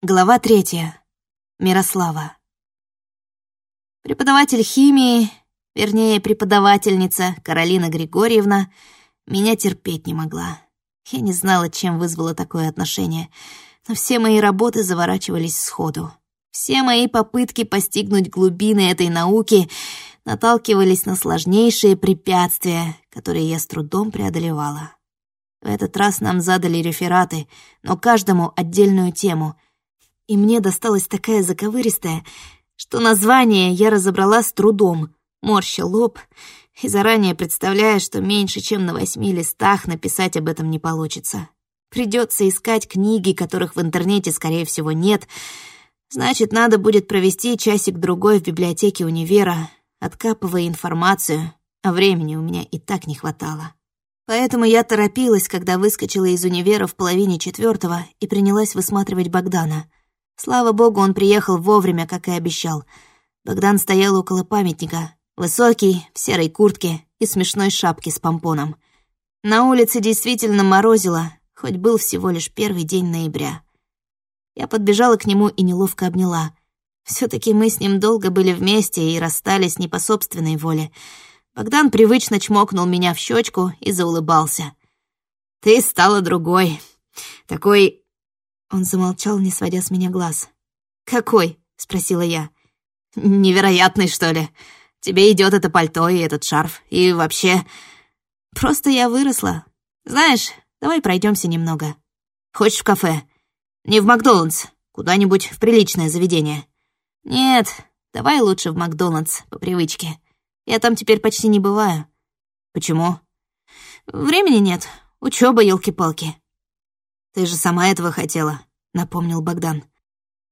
Глава третья. Мирослава. Преподаватель химии, вернее, преподавательница Каролина Григорьевна, меня терпеть не могла. Я не знала, чем вызвало такое отношение, но все мои работы заворачивались сходу. Все мои попытки постигнуть глубины этой науки наталкивались на сложнейшие препятствия, которые я с трудом преодолевала. В этот раз нам задали рефераты, но каждому отдельную тему — и мне досталась такая заковыристая, что название я разобрала с трудом, морща лоб и заранее представляя, что меньше, чем на восьми листах написать об этом не получится. Придется искать книги, которых в интернете, скорее всего, нет. Значит, надо будет провести часик-другой в библиотеке универа, откапывая информацию, а времени у меня и так не хватало. Поэтому я торопилась, когда выскочила из универа в половине четвертого и принялась высматривать Богдана — Слава богу, он приехал вовремя, как и обещал. Богдан стоял около памятника, высокий, в серой куртке и смешной шапке с помпоном. На улице действительно морозило, хоть был всего лишь первый день ноября. Я подбежала к нему и неловко обняла. все таки мы с ним долго были вместе и расстались не по собственной воле. Богдан привычно чмокнул меня в щечку и заулыбался. «Ты стала другой. Такой он замолчал, не сводя с меня глаз. «Какой?» — спросила я. «Невероятный, что ли? Тебе идет это пальто и этот шарф, и вообще...» «Просто я выросла. Знаешь, давай пройдемся немного. Хочешь в кафе? Не в Макдональдс, куда-нибудь в приличное заведение. Нет, давай лучше в Макдональдс, по привычке. Я там теперь почти не бываю. Почему? Времени нет, учеба, елки-палки. «Ты же сама этого хотела», — напомнил Богдан.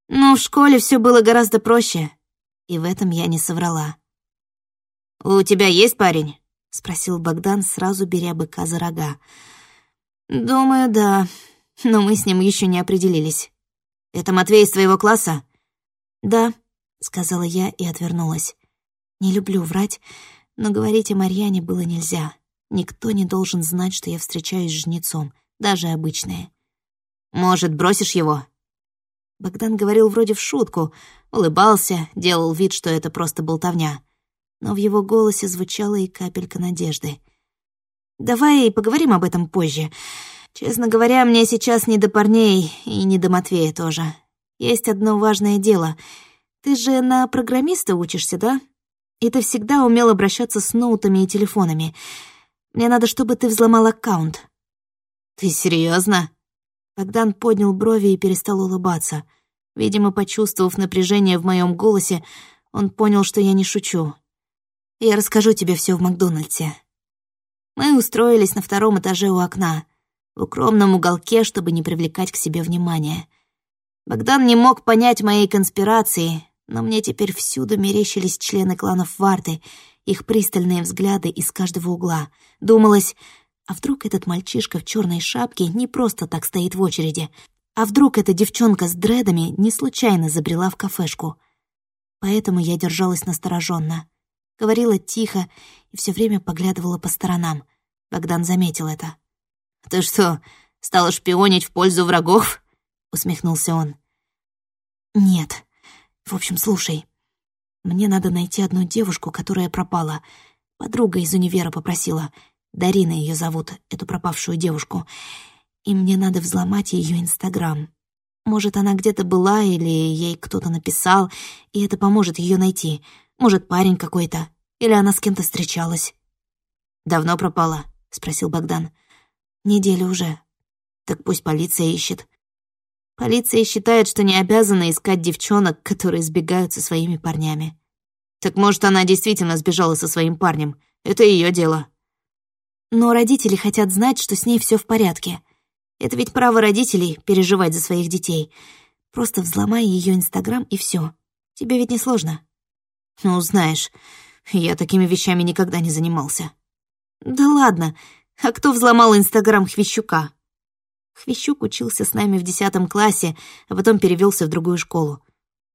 «Ну, в школе все было гораздо проще, и в этом я не соврала». «У тебя есть парень?» — спросил Богдан, сразу беря быка за рога. «Думаю, да, но мы с ним еще не определились. Это Матвей из твоего класса?» «Да», — сказала я и отвернулась. «Не люблю врать, но говорить о Марьяне было нельзя. Никто не должен знать, что я встречаюсь с жнецом, даже обычные. Может, бросишь его?» Богдан говорил вроде в шутку, улыбался, делал вид, что это просто болтовня. Но в его голосе звучала и капелька надежды. «Давай поговорим об этом позже. Честно говоря, мне сейчас не до парней и не до Матвея тоже. Есть одно важное дело. Ты же на программиста учишься, да? И ты всегда умел обращаться с ноутами и телефонами. Мне надо, чтобы ты взломал аккаунт». «Ты серьезно? Богдан поднял брови и перестал улыбаться. Видимо, почувствовав напряжение в моем голосе, он понял, что я не шучу. «Я расскажу тебе все в Макдональдсе». Мы устроились на втором этаже у окна, в укромном уголке, чтобы не привлекать к себе внимания. Богдан не мог понять моей конспирации, но мне теперь всюду мерещились члены кланов Варты, их пристальные взгляды из каждого угла. Думалось, а вдруг этот мальчишка в черной шапке не просто так стоит в очереди? А вдруг эта девчонка с дредами не случайно забрела в кафешку? Поэтому я держалась настороженно. Говорила тихо и все время поглядывала по сторонам. Богдан заметил это. «Ты что, стала шпионить в пользу врагов?» — усмехнулся он. «Нет. В общем, слушай. Мне надо найти одну девушку, которая пропала. Подруга из универа попросила. Дарина ее зовут, эту пропавшую девушку. И мне надо взломать ее Инстаграм. Может, она где-то была или ей кто-то написал, и это поможет ее найти. Может, парень какой-то, или она с кем-то встречалась. «Давно пропала?» — спросил Богдан. «Неделю уже. Так пусть полиция ищет». Полиция считает, что не обязана искать девчонок, которые сбегают со своими парнями. Так может, она действительно сбежала со своим парнем. Это ее дело. Но родители хотят знать, что с ней все в порядке. Это ведь право родителей переживать за своих детей. Просто взломай ее Инстаграм и все. Тебе ведь не сложно. Ну, знаешь, я такими вещами никогда не занимался. Да ладно, а кто взломал Инстаграм Хвещука? Хвещук учился с нами в десятом классе, а потом перевелся в другую школу.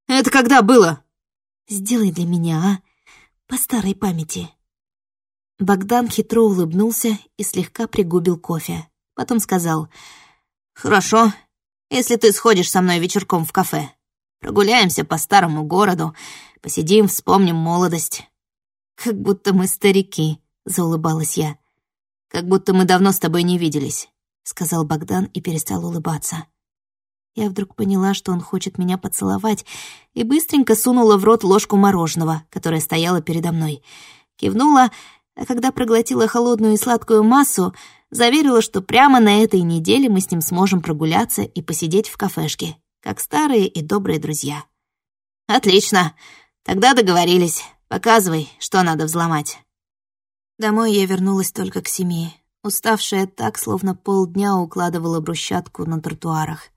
Это когда было? Сделай для меня, а? По старой памяти. Богдан хитро улыбнулся и слегка пригубил кофе. Потом сказал, «Хорошо, если ты сходишь со мной вечерком в кафе. Прогуляемся по старому городу, посидим, вспомним молодость». «Как будто мы старики», — заулыбалась я. «Как будто мы давно с тобой не виделись», — сказал Богдан и перестал улыбаться. Я вдруг поняла, что он хочет меня поцеловать, и быстренько сунула в рот ложку мороженого, которое стояло передо мной. Кивнула, а когда проглотила холодную и сладкую массу, заверила, что прямо на этой неделе мы с ним сможем прогуляться и посидеть в кафешке, как старые и добрые друзья. «Отлично. Тогда договорились. Показывай, что надо взломать». Домой я вернулась только к семи, уставшая так, словно полдня укладывала брусчатку на тротуарах.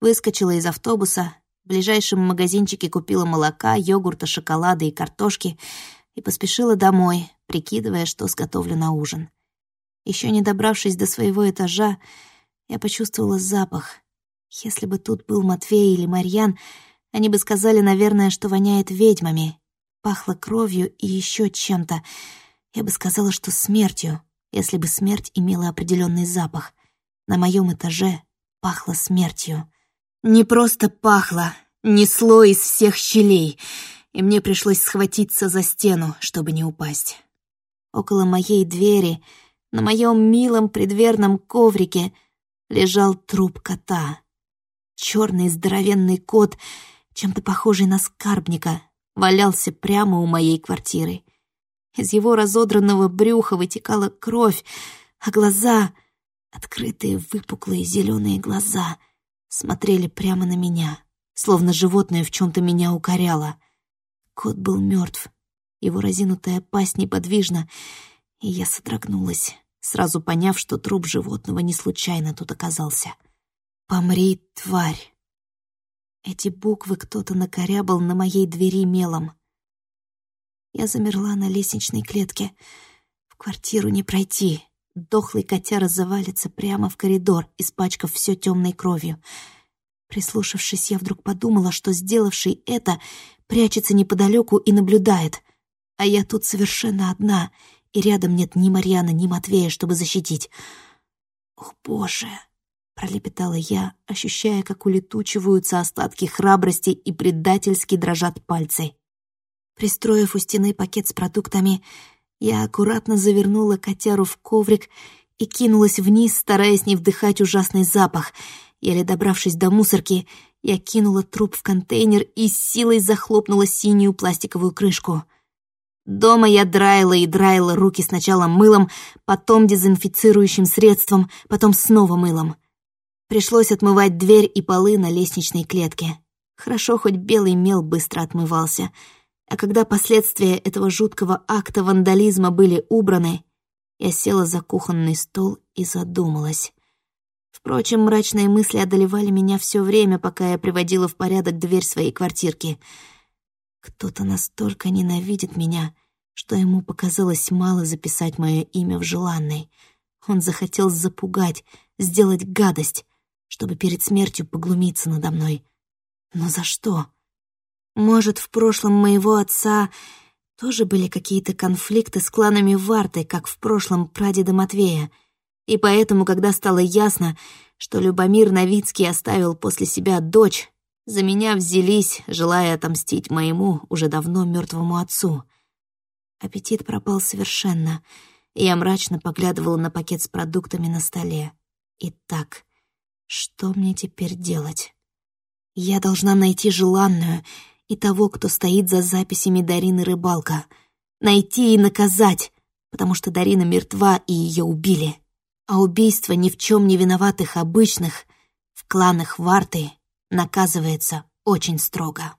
Выскочила из автобуса, в ближайшем магазинчике купила молока, йогурта, шоколада и картошки и поспешила домой, прикидывая, что сготовлю на ужин. Еще не добравшись до своего этажа, я почувствовала запах. Если бы тут был Матвей или Марьян, они бы сказали, наверное, что воняет ведьмами. Пахло кровью и еще чем-то. Я бы сказала, что смертью, если бы смерть имела определенный запах. На моем этаже пахло смертью. Не просто пахло, несло из всех щелей, и мне пришлось схватиться за стену, чтобы не упасть. Около моей двери, на моем милом предверном коврике, лежал труп кота. Черный здоровенный кот, чем-то похожий на скарбника, валялся прямо у моей квартиры. Из его разодранного брюха вытекала кровь, а глаза, открытые выпуклые зеленые глаза, смотрели прямо на меня, словно животное в чем-то меня укоряло. Кот был мертв, его разинутая пасть неподвижна, и я содрогнулась, сразу поняв, что труп животного не случайно тут оказался. «Помри, тварь!» Эти буквы кто-то накорябал на моей двери мелом. Я замерла на лестничной клетке. В квартиру не пройти. Дохлый котяра завалится прямо в коридор, испачкав все темной кровью. Прислушавшись, я вдруг подумала, что сделавший это прячется неподалеку и наблюдает. А я тут совершенно одна, и рядом нет ни Марьяна, ни Матвея, чтобы защитить. «О, Боже!» — пролепетала я, ощущая, как улетучиваются остатки храбрости и предательски дрожат пальцы. Пристроив у стены пакет с продуктами, я аккуратно завернула котяру в коврик и кинулась вниз, стараясь не вдыхать ужасный запах. Еле добравшись до мусорки, я кинула труп в контейнер и силой захлопнула синюю пластиковую крышку. Дома я драила и драила руки сначала мылом, потом дезинфицирующим средством, потом снова мылом. Пришлось отмывать дверь и полы на лестничной клетке. Хорошо, хоть белый мел быстро отмывался — а когда последствия этого жуткого акта вандализма были убраны, я села за кухонный стол и задумалась. Впрочем, мрачные мысли одолевали меня все время, пока я приводила в порядок дверь своей квартирки. Кто-то настолько ненавидит меня, что ему показалось мало записать мое имя в желанной. Он захотел запугать, сделать гадость, чтобы перед смертью поглумиться надо мной. Но за что? Может, в прошлом моего отца тоже были какие-то конфликты с кланами Варты, как в прошлом прадеда Матвея. И поэтому, когда стало ясно, что Любомир Новицкий оставил после себя дочь, за меня взялись, желая отомстить моему уже давно мертвому отцу. Аппетит пропал совершенно, и я мрачно поглядывала на пакет с продуктами на столе. Итак, что мне теперь делать? Я должна найти желанную и того, кто стоит за записями Дарины Рыбалка. Найти и наказать, потому что Дарина мертва и ее убили. А убийство ни в чем не виноватых обычных в кланах Варты наказывается очень строго.